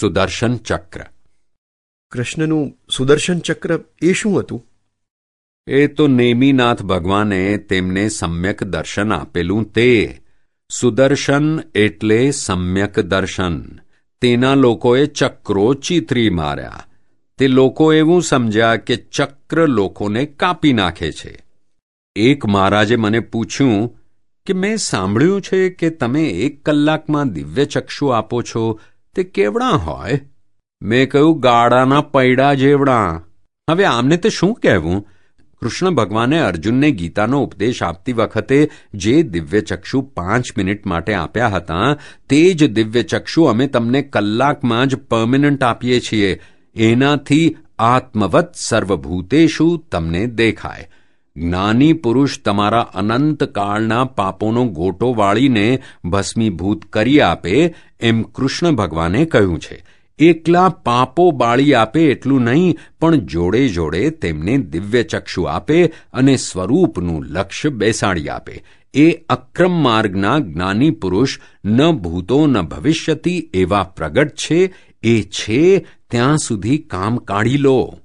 સુદર્શન ચક્ર. કૃષ્ણનું સુદર્શન ચક્ર એ શું હતું? એ તો નેમિનાથ ભગવાને તેમને સમ્યક દર્શન આપેલું તે. સુદર્શન એટલે સમ્યક દર્શન. તેના લોકોએ ચક્રો ચીતરી માર્યા. તે લોકો એવું સમજ્યા કે ચક્ર લોકોને કાપી નાખે છે. એક મહારાજે મને પૂછ્યું કે મેં સાંભળ્યું છે કે તમે એક કલાકમાં દિવ્ય ચક્ષુ આપો છો? તે કેવડા હોય? મેં કહ્યું, ગાળાના પૈડા જેવડા. હવે આમને તે શું કહેવું? કૃષ્ણ ભગવાને અર્જુનને ગીતાનો ઉપદેશ આપતી વખતે જે દિવ્ય ચક્ષુ પાંચ મિનિટ માટે આપ્યા હતા, તે જ દિવ્ય ચક્ષુ અમે તમને કલાકમાં જ પરમિનન્ટ આપીએ છીએ. એનાથી આત્મવત સર્વભૂતેશુ તમને દેખાય. જ્ઞાની પુરુષ તમારા અનંતકાળના પાપોનો ગોટો વાળીને ભસ્મીભૂત કરી આપે એમ કૃષ્ણ ભગવાને કહ્યું છે. એકલા પાપો બાળી આપે એટલું નહીં, પણ જોડે જોડે તેમને દિવ્ય ચક્ષુ આપે અને સ્વરૂપનું લક્ષ્ય બેસાડી આપે. એ અક્રમ માર્ગના જ્ઞાની પુરુષ ન ભૂતો ન ભવિષ્યતિ એવા પ્રગટ છે, એ છે ત્યાં સુધી કામ કાઢી લો.